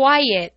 quiet.